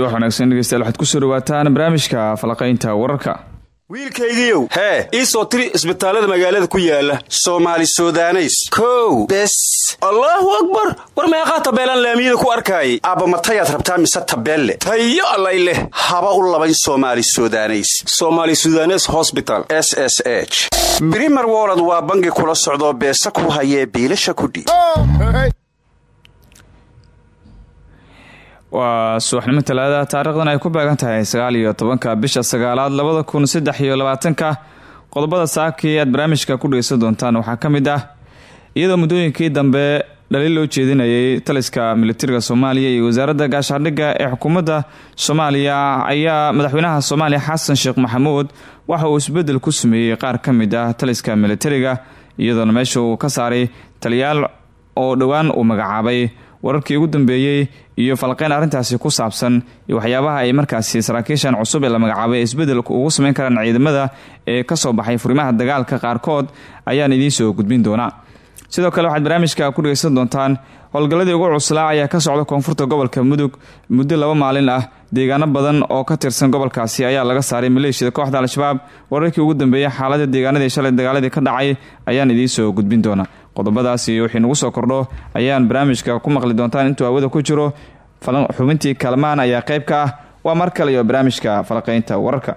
subax wanaagsan dhegeystayaal waxaad ku soo dhawaataan barnaamijka falaqaynta wararka. Wiilkaygiiow hee ii soo tiri isbitaallada magaalada ku yaalla soomaali sudaneys kow. Bes. Allaahu akbar! War meeqaa tabeelaan laamiyada ku arkaayay aabba matayaad rabtaa mise tabeelle? Tayo allay leh. Haba u labayn soomaali sudaneys somaali sudanes hosbital s s h. Brimer wolod waa bangi kula socdoo beesa ku hayee biilasha kudhiib waa subaxnimo talaada taarikhdan ay ku beegan tahay sagaal iyo tobanka bisha sagaalaad labada kun saddex iyo qodobada saakii aad barnaamijka ku dhegeysan doontaan waxaa ka mid ah iyadoo muddooyinkii dambe dhaliil loo jeedinayay taliska militariga soomaaliya iyo wasaaradda gaashaandhigga ee xukuumadda soomaaliya ayaa madaxweynaha soomaaliya xasan sheekh maxamuud waxa uu isbeddel ku sameeyey qaar ka mid ah taliska militariga iyadoona meesha uu ka saaray taliyaal oo dhowaan uu magacaabay. Wararkii ugu dambeeyey iyo falqeyn arrintaasi ku saabsan waxyaabaha ay markaasi saraakiishan cusub ee la magacaabay isbeddelka ugu sameyn karaan ciidamada ee ka soo baxay furimaha dagaalka qaarkood ayaan idiin soo gudbin doonaa. Sidoo kale waxaad barnaamijka ku dhegeysan doontaan howlgalladii ugu cuslaa ayaa ka socda koonfurta gobolka mudug muddo laba maalin ah. Deegaano badan oo ka tirsan gobolkaasi ayaa laga saaray maleeshiyada kooxda al-shabaab. Wararkii ugu dambeeyay xaaladda deegaanadii shalay dagaaladii ka dhacay ayaan idiin soo gudbin doonaa qodobadaas iyo wixii nagu soo kordho ayaan barnaamijka ku maqli doontaan intuu hawada ku jiro. Xubintii kalmaan ayaa qayb ka ah. Waa mar kale iyo barnaamijka falaqaynta wararka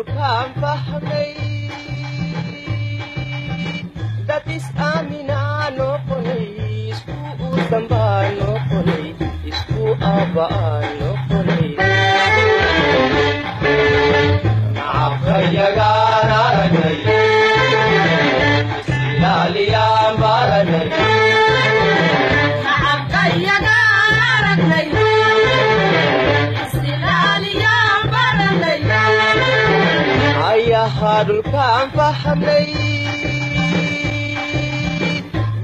dhulkaan isku uudambaa noqonay isku noqonay dhulkaan fahmay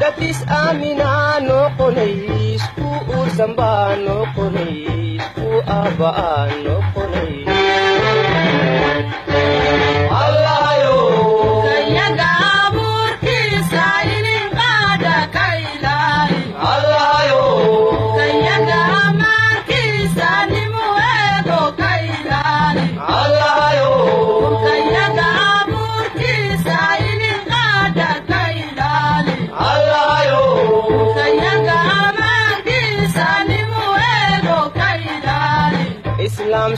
dad is-aaminaa noqonay isku uursan baa noqonay isku aabba'aa noqonay islaam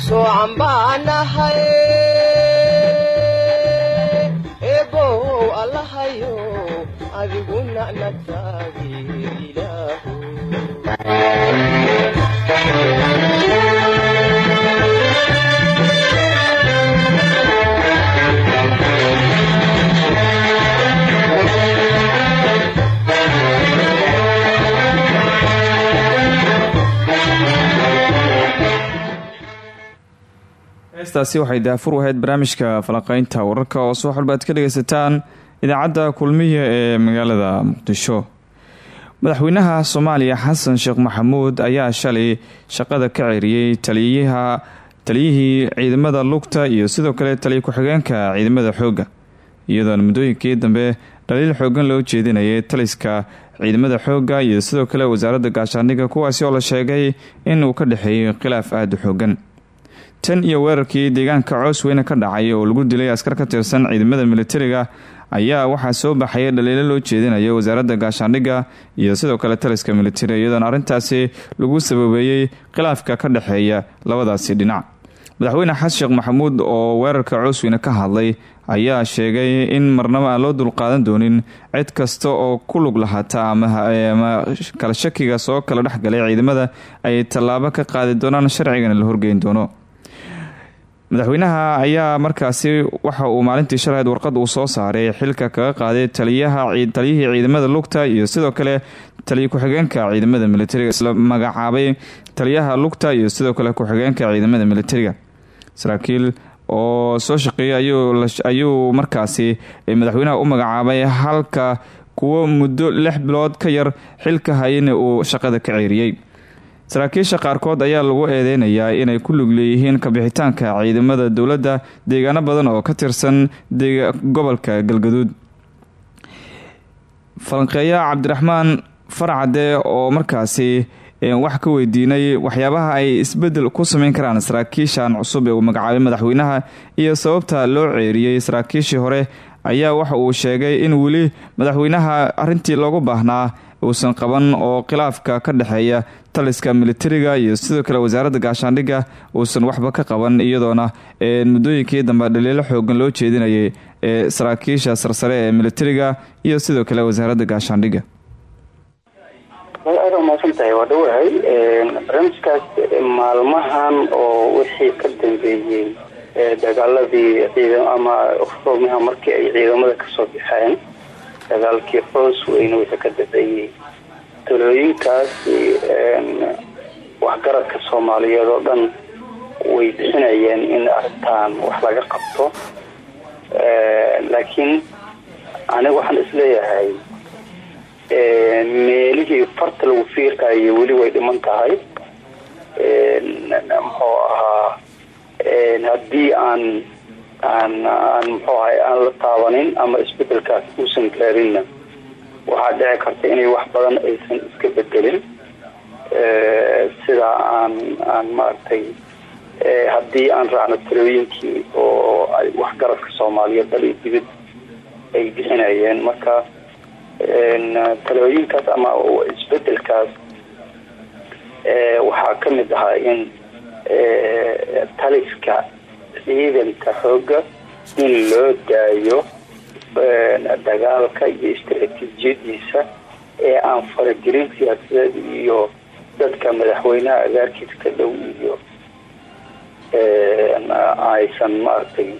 soocan baa nahay eebow allahayo adiguna nagtaagi ilaahu heestaasi waxay daafur u ahayd barnaamijka falaqeynta wararka oo walba aad ka dhegeysataan idaacadda kulmiya ee magaalada muqdisho. Madaxweynaha soomaaliya xasan sheekh maxamuud ayaa shalay shaqada ka ceeriyey taliyaha taliyihii ciidamada lugta iyo sidoo kale taliya ku-xigeenka ciidamada xoogga. Iyadoona muddooyinkii dambe dhaliil xoogan loo jeedinayay taliska ciidamada xoogga iyo sidoo kale wasaaradda gaashaandhigga kuwaasi oo la sheegay in uu ka dhexeeyay khilaaf aada u xoogan tan iyo weerarkii deegaanka coos ka dhacay oo lagu dilay askar ka tirsan ciidamada militariga ayaa waxaa soo baxaya dhaliilo loo jeedinayo wasaaradda gaashaandhigga iyo sidoo kale taliska militari iyadoona arrintaasi lagu sababeeyey khilaafka ka dhexeeya labadaasi dhinac. Madaxweyne xasan sheekh maxamuud oo weerarka coosweyne ka hadlay ayaa sheegay in marnaba aan loo dulqaadan doonin cid kasta oo ku lug lahaata ama kala shakiga soo kala dhexgalay ciidamada ay tallaabo ka qaadi doonaan sharcigana la horgeyn doono madaxweynaha ayaa markaasi waxa uu maalintii shalahayd warqad uu soo saaray xilka kaga qaaday taliyihii ciidamada lugta iyo sidoo kale taliya ku-xigeenka ciidamada militariga isla magacaabay taliyaha lugta iyo sidoo kale ku-xigeenka ciidamada militariga saraakiil oo soo shaqeeyay ayuu markaasi madaxweynaha u magacaabay halka kuwo muddo lix bilood ka yar xilka hayana uu shaqada ka ceeriyey saraakiisha qaarkood ayaa lagu eedeynayaa inay ku lug leeyihiin kabixitaanka ciidamada dowladda deegaano badan oo ka tirsan gobolka galgaduud. Falanqeeya cabdiraxmaan farcade oo markaasi wax ka weydiinay waxyaabaha ay isbeddel ku sameyn karaan saraakiishan cusub ee uu magacaabay madaxweynaha iyo sababta loo ceeriyey saraakiishii hore ayaa waxa uu sheegay in weli madaxweynaha arintii loogu baahnaa uusan qaban oo khilaafka ka dhexeeya taliska militariga iyo sidoo kale wasaaradda gaashaandhigga uusan waxba ka qaban iyadoona muddooyinkii dambe dhaliilo xoogan loo jeedinayay ee saraakiisha sarsare ee militariga iyo sidoo kale wasaaradda gaashaandhigga aada umaasan tahay waa dhawahay barnaamijkaas maalmahan oo wixii ka dambeeyey dagaaladii ciidam ama furmiha markii ay ciidamada ka soo baxeen dagaalkii qoos weyne wixii ka dambeeyey talooyinkaasi waxgaradka soomaaliyeed oo dhan way bixinayeen in arrintan wax laga qabto. Laakiin aniga waxaan is leeyahay meelihii farta lagu fiiqayo weli way dhiman tahay. Muxuu ahaa haddii aan aan aan muxuu ahay aan la taabanin ama isbedelkaas uusan gaarinna. Waxaa dhici karta inay wax badan aysan iska bedelin sida aan aan maaragtay haddii aan raacno talooyinkii oo ay waxgaradka soomaaliyeed dal iyo dibid ay bixinayeen. Marka talooyinkaas ama isbedelkaas waxaa ka mid ahaa in taliska ciidanka xooga in loo daayo dagaalka iyo istaraatiijiyadiisa ee aan faragelin siyaasadeed iyo dadka madaxweynaha agaarkiisa ka dhow iyo aysan maaragtay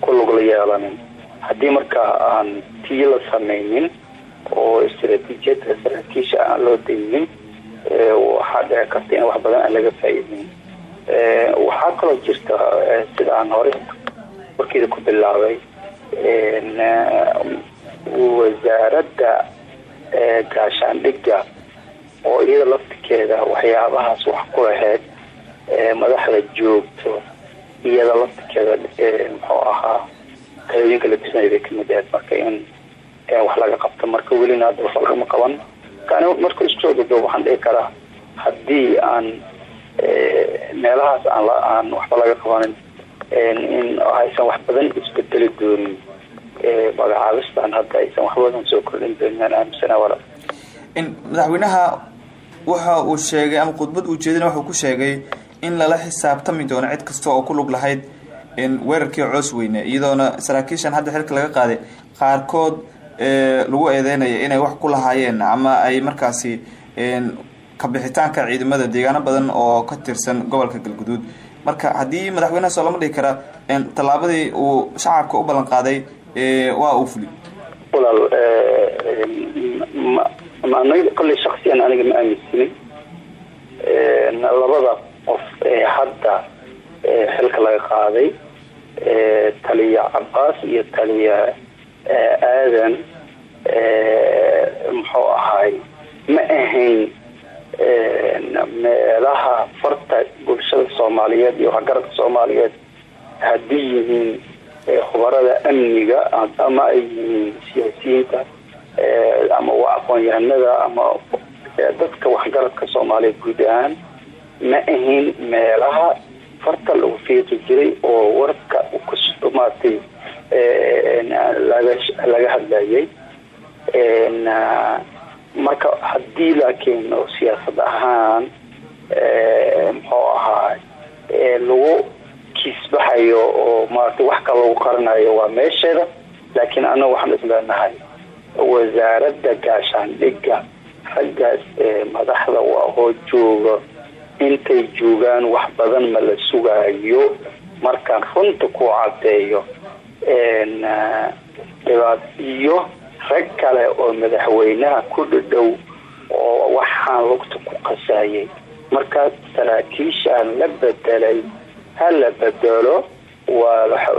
ku lugla yeelanin. Haddii markaa aan tii la sameynin oo istaraatiijiyada saraakiisha aan loo daynin waxaa dhici karta in wax badan aan laga faa'iidin waxaa kaloo jirta sida aan hore warkeeda ku bilaabay wasaaradda gaashaandhigga oo iyada laftikeeda waxyaabahaas wax ku laheyd madaxda joogto iyada laftikeeda muxuu ahaa talooyinka la bixinay bay ka mid ahayd marka in wax laga qabto. Marka welina hadda wax lagama qaban marka isku soo dado waxaan dhihi karaa haddii aan meelahaas aan waxba laga qabanin in aysan wax badan isbedeli doonin. Magacaabistan hadda aysan wax badan soo kordhin doonin aan aaminsana wala. Madaxweynaha waxa uu sheegay ama khudbad uu jeedina wuxuu ku sheegay in lala xisaabtami doono cid kasta oo ku lug lahayd weerarkii coos weyne iyadoona saraakiishan hadda xilka laga qaaday qaarkood lagu eedeynaya inay wax ku lahaayeen ama ay markaasi kabixitaanka ciidamada deegaano badan oo ka tirsan gobolka galguduud marka haddii madaxweynaha soo lama dhihi kara tallaabadii uu shacabka u ballan qaaday waa uu fuli walaal aniga kolley shaksiyan aniga ma aaminsinin labada qof ee hadda xilka laga qaaday taliya cabaas iyo taliya aadan muxuu ahaay ma ahayn meelaha farta bulshada soomaaliyeed iyo waxgaradka soomaaliyeed haddii yihiin khubarada amniga ama ay yihiin siyaasiyiinta ama waa aqoon-yahanada ama dadka waxgaradka soomaaliyeed guud ahaan ma ahayn meelaha farta lagu fiiqi jiray oo warka maaragtay laga hadlayay marka haddii laakiin oo siyaasad ahaan muxuu ahaa lagu kiisbaxayo oo maarata wax kala lagu qaranayo waa meesheeda laakiin anaga waxaan isleenahay wasaaradda gaashaandhigga raggaas madaxda waa oo jooga intay joogaan wax badan ma la sugaayo markaan runta ku cadeeyo dhibaat iyo rag kale oo madaxweynaha ku dhadhow oo waxaan lugta ku qasayay markaa saraakiishaan la bedelay ha la bedelo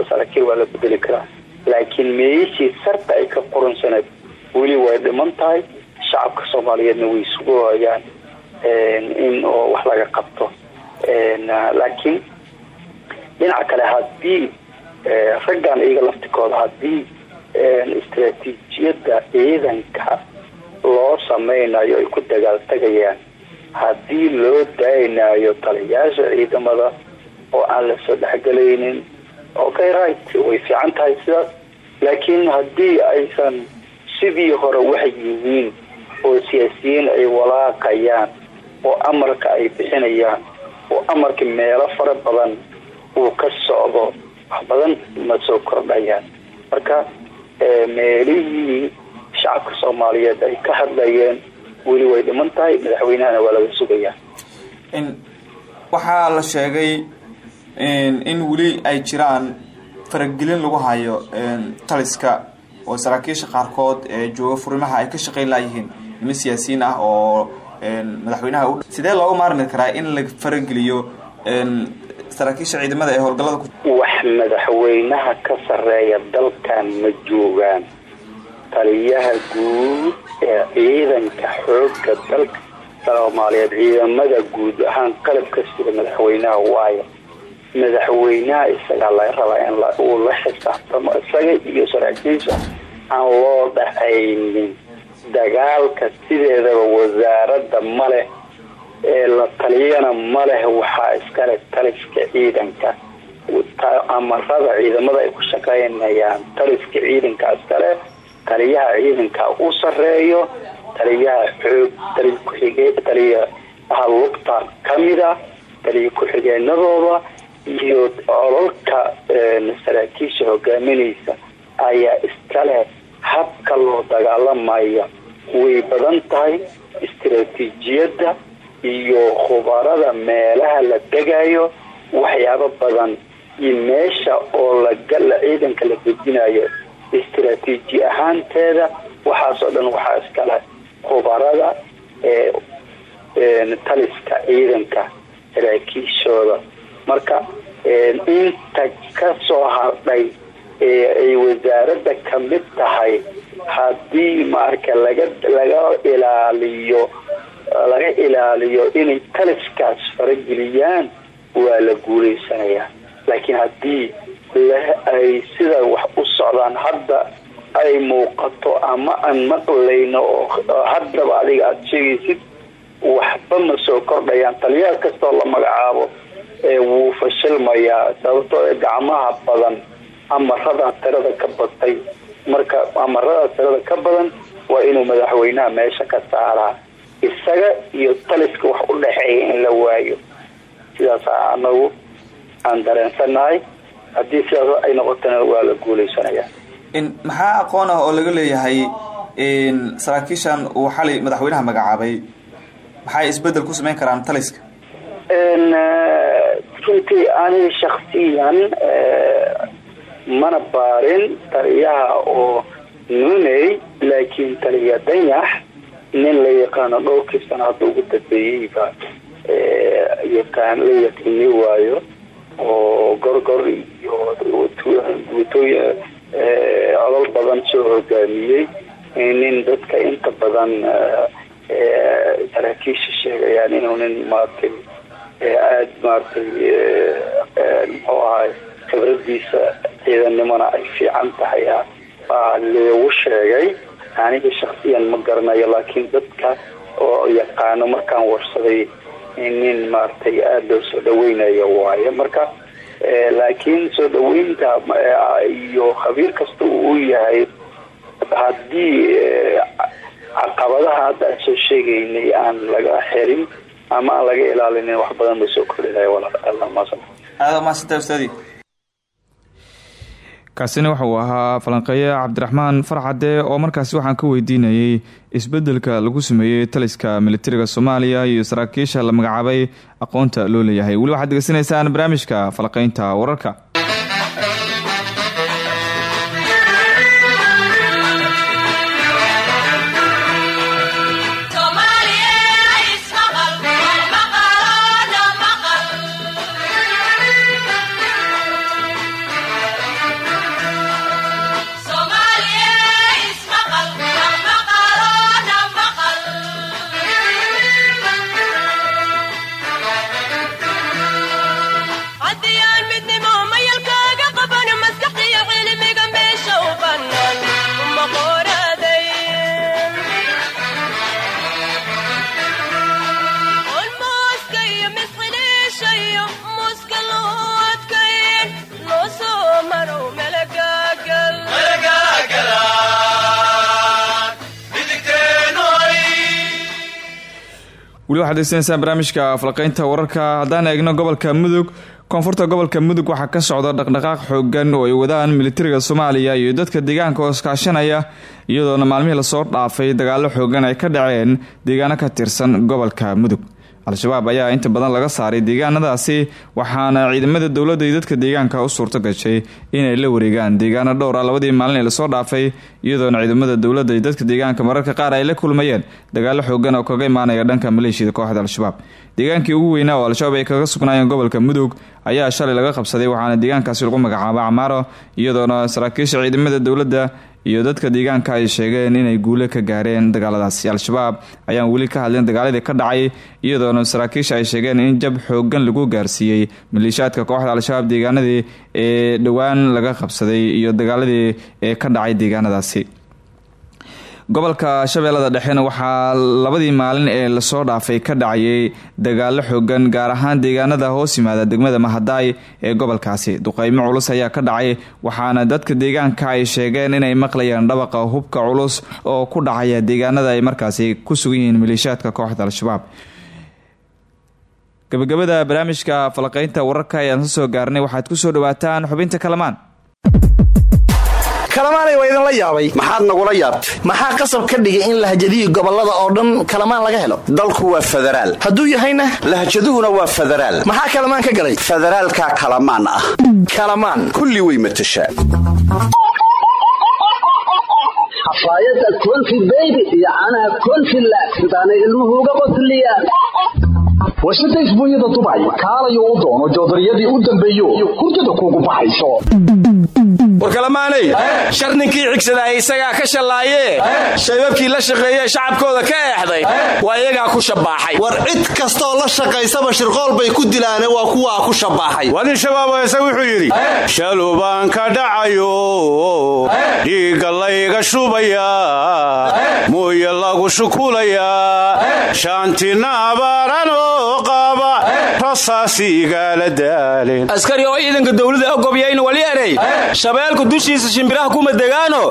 saraakiil waa la bedeli karaa. Laakiin meeshii sarta ay ka qoransaneed weli way dhiman tahay. Shacabka soomaaliyeedna way isugu hayaan in oo wax laga qabto. Laakiin dhinaca kale haddii raggan iyaga laftikooda haddii istaraatiijiyadda ciidanka loo sameynayo ay ku dagaaltagayaan haddii loo daaynayo taliyaasha ciidamada oo aan la soo dhexgelaynin okay right way fiican tahay sidaas laakiin haddii aysan sidii hore wax yihiin oo siyaasiyiin ay walaaqayaan oo amarka ay bixinayaan oo amarka meelo fara badan uu ka socdo wax badan ma soo kordhayaan. Marka meelihii shacabka soomaaliyeed ay ka hadlayeen weli way dhiman tahay madaxweynahana waa laga sugayaa waxaa la sheegay in weli ay jiraan faragelin lagu hayo taliska oo saraakiisha qaarkood ee jooga furimaha ay ka shaqeyn laayihiin niman siyaasiyiin ah oo madaxweynaha sidee looga maarmi karaa in la farageliyo saraakiisha ciidamada ee howlgallada wax madaxweynaha ka sarreeya dalkan ma joogaan. Taliyaha guud ee ciidanka xoogga dalka soomaaliyeed ciidamada guud ahaan qalabka sida madaxweynaha waayo. Madaxweynaha isagaa laga rabaa in uu la xisaabtamo isaga iyo saraakiisha aan loo dhacaynin. Dagaalka sideedaba wasaaradda ma leh ee la taliyana ma leh waxaa iskale taliska ciidanka. Amarada ciidamada ay ku shaqeynayaan taliska ciidanka iskale taliyaha ciidanka u sareeyo taliyaha xoog taliya ku-xige taliyaha lugta kamida taliya ku-xigeenadooda iyo cololka saraakiisha hogaaminaysa ayaa iskale habka loo dagaalamaya way badan tahay istaraatiijiyadda iyo khubarada meelaha la degayo waxyaabo badan iyo meesha oo ciidanka la dejinayo istaraatiiji ahaanteeda waxaasoo dhan waxaa iskale khubarada ee taliska ciidanka saraakiishooda. Marka inta ka soo hardhay ee ay wasaaradda ka mid tahay haddii maarka laga laga ilaaliyo laga ilaaliyo inay taliskaas farageliyaan waa la guulaysanayaa laakiin haddii ay sida wax u socdaan hadda ay muuqato ama aan maqlayno oo haddaba adiga aada sheegaysid waxba ma soo kordhayaan. Taliyaha kastoo la magacaabo wuu fashilmayaa sababtoo gacmaha badan amaradaa tirada ka batay. Marka amaradaa tirada ka badan waa inuu madaxweynaha meesha ka saaraa isaga iyo taliska wax u dhexeeya in la waayo. Sidaas anagu aan dareensanahay haddii sidaas ay noqotana waa la guulaysanayaa maxaa aqoon ah oo laga leeyahay saraakiishan uu xalay madaxweynaha magacaabay? Maxay isbeddel ku sameyn karaan taliska? Runtii aniga shaksiyan mana baarin taliyaha oo nuney laakiin taliya danyax nin la yaqaano dhowrkii sana hadda ugu dambeeyeyba yaqaan la yaqiini waayo oo gorgor iyo guutooy codol badan soo hogaamiyey. Nin dadka inta badan saraakiisha sheegayaan inuu nin maaragtay aada maaragtay muxuu ahay khibradiisa ciidannimona ay fiican tahay baa leegu sheegay aniga shaksiyan ma garanayo laakiin dadka oo yaqaano markaan warsaday nin maaragtay aada loo soo dhaweynayo waayo. Marka laakiin soo dhaweynta iyo khabiir kasta uu yahay haddii caqabadaha hadda soo sheegaynay aan laga xirin ama aan laga ilaalinin wax badan bay soo kordhinaya walaamasan aada umahadsanta ustaadi kaasina waxa uu ahaa falanqeeye cabdiraxmaan farcade oo markaasi waxaan ka weydiinayay isbeddelka lagu sameeyey taliska militariga soomaaliya iyo saraakiisha la magacaabay aqoonta loo leeyahay. Weli waxaad degeysanaysaan barnaamijka falaqeynta wararka weli waxaad degeysaneysaan barnaamijka falqeynta wararka. Haddaan eegno gobolka mudug koonfurta gobolka mudug waxaa ka socda dhaqdhaqaaq xoogan oo ay wadaan militariga soomaaliya iyo dadka deegaanka oo iskaashanaya iyadoona maalmihii la soo dhaafay dagaalo xoogan ay ka dhaceen deegaano ka tirsan gobolka mudug al-shabaab ayaa inta badan laga saaray deegaanadaasi waxaana ciidamada dowladda iyo dadka deegaanka u suurto gashay inay la wareegaan. Deegaano dhowra labadii maalin ee la soo dhaafay iyadoona ciidamada dowladda iyo dadka deegaanka mararka qaar ay la kulmayeen. Dagaalo xoogan oo kaga imaanaya dhanka maleeshiyada kooxda al-shabaab. Deegaankii ugu weynaa oo al-shabaab ay kaga sugnaayeen gobolka mudug ayaa shalay laga qabsaday waxaana deegaankaasi lagu magacaaba camaaro iyadoona saraakiisha ciidamada dowladda iyo dadka deegaanka ay sheegeen inay guule ka gaareen dagaaladaasi al-shabaab ayaan weli ka hadleen dagaaladii ka dhacay iyadoona saraakiisha ay sheegeen in jab xoogan lagu gaarsiiyey. Maleeshiyaadka kooxda al-shabaab deegaanadii ee dhowaan laga qabsaday iyo dagaaladii ee ka dhacay deegaanadaasi gobolka shabeellada dhexena waxaa labadii maalin ee la soo dhaafay ka dhacayay dagaalo xoogan gaar ahaan deegaanada hoos yimaada degmada mahadaay ee gobolkaasi. Duqeymo culus ayaa ka dhacay waxaana dadka deegaanka ay sheegeen inay maqlayaan dhabaqa hubka culus oo ku dhacaya deegaanada ay markaasi ku sugan yihiin maleeshiyaadka kooxda al-shabaab. Gabagabada barnaamijka falaqeynta wararka ayaan soo gaarnay waxaad ku soo dhawaataan xubinta kalamaan kalamaanay waa idinla yaabay. Maxaad nagula yaabtay. Maxaa qasab ka dhigay in lahjadihii gobollada oo dhan kalamaan laga helo? Dalku waa federaal hadduu yahayna? Lahjaduhuna waa federaal maxaa kalamaan ka galay? Federaalka kalamaan ah. Kalamaan. Kulli way matashaa xafaayadda konfi beybi iyo caanaha konfi laag sidaanay ilmuhu uga qosliyaan warshada isbuunyada dubay kaalayo u doono joodariyadii u dambeeyo hurdada kuugu baxayso warkalamaanay shar ninkii xigsadaa isagaa ka shallaayee? Shaybabkii la shaqeeye shacabkooda ka eexday? Waa iyagaa ku shabbaaxay war cid kastooo la shaqaysaba shirqool bay ku dilaane waa kuwaa ku shabbaaxay wadin shabaab heese wuxuu yidhi shalubaan ka dhacayo dhiigga layga shubayaa muuye lagu shukulayaa shaantina abaaranoo qaba askari oo ciidanka dawlada ogobyayn wali erey shabeelku dushiisa shimbiraha kuma degaano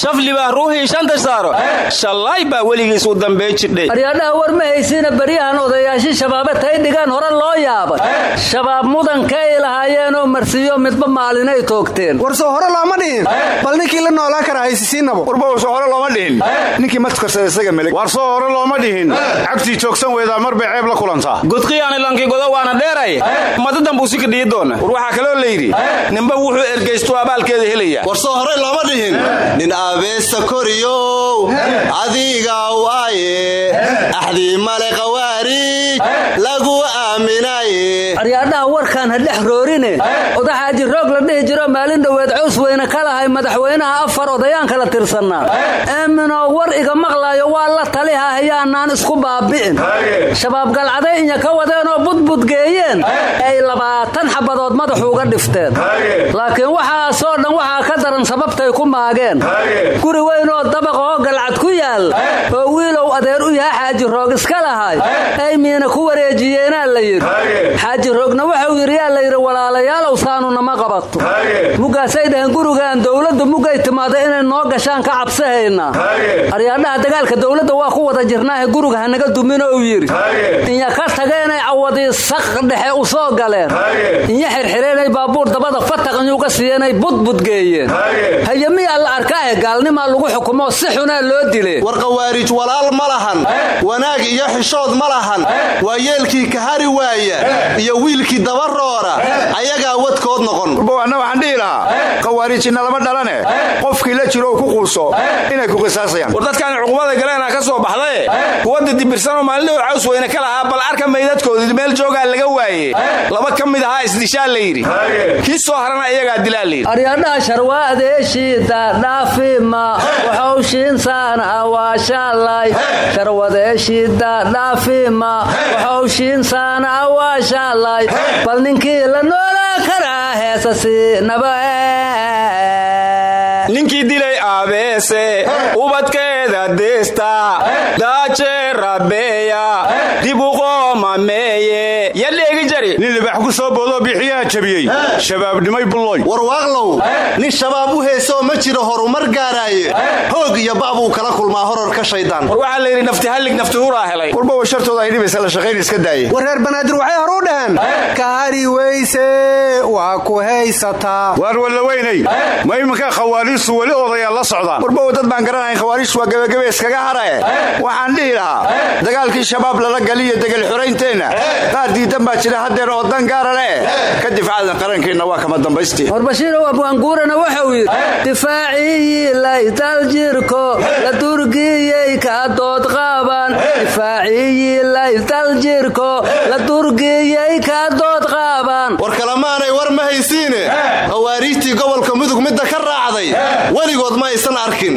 shaflibaa ruuxii shanta saaro. Shallaay baa weligiis u dambey jidhay. Aryadhaha war ma haysiina beryahan odayaashii shabaabe tay dhigaan hore loo yaabay. Shabaab mudankay lahaayeenoo marsiiyo midba maalinay toogteen. War soo hore looma dhihin. Bal ninkii la noolaan kara haysisiinabo warbausoo hore looma dhihin. Ninkii matkarsada isaga melig war soo hore looma dhihin. Cagtii joogsan weydaa mar bay ceeb la kulantaa waana dheeray? Madadan buu si ka dhiyi doona. War waxaa kaloo layidhi ninba wuxuu ergaystu abaalkeeda helaya. War soo horey looma dhihin. Nin aabeesta koriyow adiga waaye axdii male qawaarij lagu aaminaye aryaadhaha warkaan ha dhex roorine odaxaaji roog la dhihi jiro maalin dhoweed cows weyne ka lahay madaxweynaha afar odayaan kala tirsannaa taliha hayaanaan isku baabi'in. Shabaab galcaday inya ka wadeenoo budbudgeeyeen ay labaatan xabadood madaxu uga dhifteen. Laakiin waxaasoo dhan waxaa ka daran sababtay ku maageen. Guri weynoo dabaqoo galcad ku yaal oo wiilow adeer u yaha xaaji roog iska lahay. Ay miina ku wareejiyeenaa la yidhi. Xaaji roogna wuxuu yidhi yaa layidhi walaalayaalow saanu nama qabato. Muggaasay dhaheen gurigaan dowladdu muggay timaada inay noo gashaan ka cabsahaynaa aryaadhaha dagaalka dowladda waa ku wada jirnaahe guriga hanaga dumino uu yidhi. Inya ka tageenay cawadii saq dhexe u soo galeen. Inya xirxireenay baabuur dabada fataqnyuga siiyeenay budbudgeeyeen. Haye. Miyaa la arkaahe gaalnimaa lagu xukumoo si xunaa loo dile war qawaarij walaal ma lahan. Wanaag iyo xishood ma lahan. Waa yeelkii kahari waaya iyo wiilkii dabaroora ayagaa wadkood noqon. Warbawaanna waxaan dhihi lahaa khawaarijinna lama dhalane. Qofkii la jiro oo ku quuso inay ku qisaasayaan. War dadkaani cuqubada galeena ka soo baxdaye kuwadda dibirsanoo maalindhow caws weyne ka lahaa bal arka maydadkoodii meel joogaa laga waaye. Laba ka mid ahaa isdishaa la yidhi. Kii soo harana iyagaa dilaa layidhi aryadhaha sharwaadeeshiida dhaafima waxowshiinsaana waashaalay sharwadeeshiida dhaafima waxowshiinsaana waashaalay bal ninkii la noolaa karaa heesasiinaba ninkii dilay aabeese ubadkeeda deesta daaje rabeeya dib u qoomameeye yadheegi jari nin libax ku soo boodoo bixiyaha jabiyey shabaabnimay bulloy warwaaqlow nin shabaab u heesoo ma jiro horumar gaaraaye hoog iyo ba'buu kala kulmaa horarka shaydaan war waxaa la yidhi nafti hallig nafti huraa helay warba shartooda ay dhibaysa la shaqayn iska daaya war reer banaadir waxay hor u dhaheen kahari weyse waa ku haysataa waar wallaweynay ma iminka khawaariistu weli odayaal la socdaan warba dad baan garanayn khawaariistu waa gebagabe iskaga harae waxaan dhihi lahaa dagaalkii shabaab lala galiyo degel xuraynteenna qaar diidan baa jira haddeer oo dan gaara leh. Ka difaacadan qarankeenna waa kama dambaystii. War bashiirow abwaanguurana wuxuu yidhi. Difaaciyii laytal jirko la durgiyey ka dood qaaban. Difaaciyii laytal jirko la durgiyey ka dood qaaban. War kalemaanay war ma haysiine. Khawaariijtii gobolka mudug midda ka raacday weligood ma aysan arkin.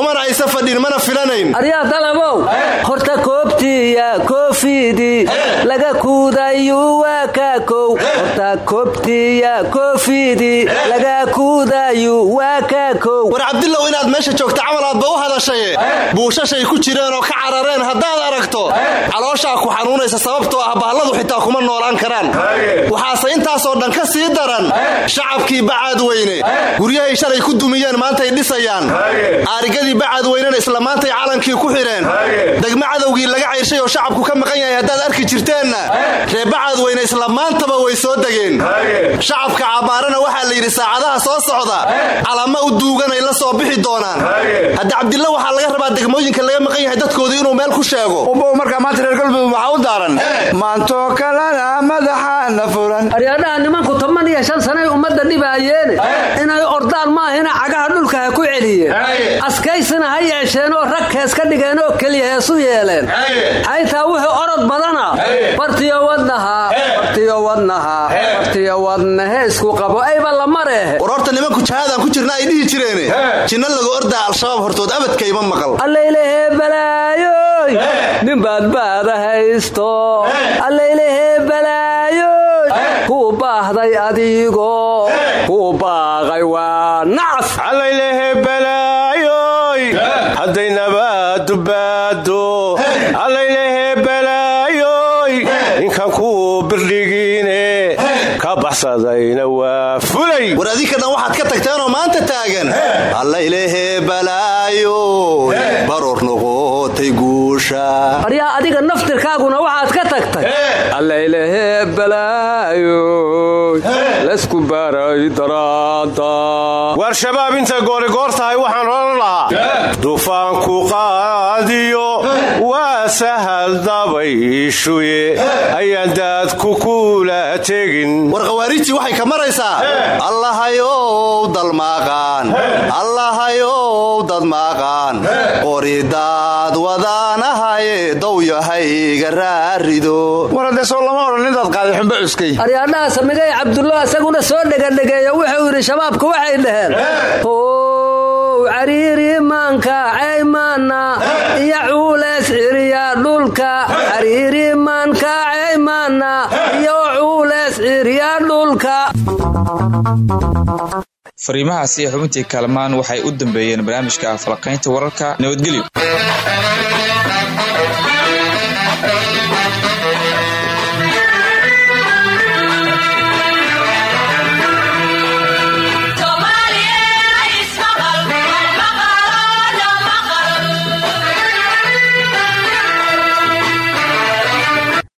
Umana aysa fadhin mana filanayn. Aryaa dalabow. Horta koobtiya koofidii laga kuudayu waa kaakow horta koobtiya koofidii laga kuudayu waa kaakow war cabdilow inaad meesha joogta camal aadba u hadashaye buushashay ku jireen oo ka carareen haddaad aragto calooshaa ku xanuunaysa sababtoo ah baalladu xitaa kuma noolaan karaan. Waxaase intaasoo dhan ka sii daran shacabkii bacaad weyne. Guryahay shalay ku dumiyeen maantay dhisayaan. Aarigadii bacaad weynena isla maantay calankii ku xidheen degmo cadowgii laga cayrshay oo shacabku ka maqan yahay haddaad arki jirteenna. Ree bacaad weyne isla maantaba way soo degeen. Shacabka cabaarana waxaa la yidhi saacadaha soo socda. Calama u duuganay la soo bixi doonaan. Hadda cabdilla waxaa laga rabaa degmooyinka laga maqan yahay dadkoodu inuu meel ku sheego. Ubow markaa maanta reer galmudug waxaa u daaran? Maantoo kalena madaxaana furan. Aryaadhaha nimanku toban iyo shan sanay ummadda dhibaayeene inay ordaan maahina cagaha dhulka ha ku celiyeen askaysina ha yeesheen oo rag hees ka dhigeen oo keliya heesu yeeleen. Xaytaa wuxuu orod badana. Bartiyo wadnaha. Bartiyo wadnaha. Bartiyo wadna heesku qabo. Ayba la mareehe war horta nimanku jihaadaan ku jirna ay dhihi jireene. Jinna laga ordaa al-shabaab hortood abadkayma maqal. Allaylehe balaayoy nin baadbaada haysto. Allaylehe balaayoy kuu baahday adigo. Kuu baaqay waa nacas. Allaylehe balaayoy hadday nabaadu baado allaylehe balaayoy ninkan kuu birdhigiine. Ka baxsadayna waa fulay. War waxaad ka tagteenoo maanta taagan. Allaylehe balaayo baroor noqotay guusha aryaa adiga naftirkaaguna waxaad ka tagtay. Allaylehe balaayoy lasku baray daraada waar shabaab intay goorigoor tahay waxaan odhan lahaa. Duufaanku qaadiyo waa sahal dabayshuye ayaan daadku kula tegin. War khawaariijtii waxay ka maraysaa. Allahayow dalmaaqaan allahayow dadmaaqaan qoridaad wadaanahaye dowyahayga raarido war haddee soo lama odhan intaad qaaday xumbe cuskay. Aryaadhaha samigay cabdullo isaguna soo dhegadhegeeya wuxuu yidhi shabaabku waxay dhaheen. Ow cariiri maanka caymaana iyo cuuleys ciriya dhulka. Cariiri maanka caymaana iyo cuuleys ciriya dhulka fariimahaasi xubintii kaalmaan waxay u dambeeyeen barnaamijka falaqaynta wararka nabadgelyo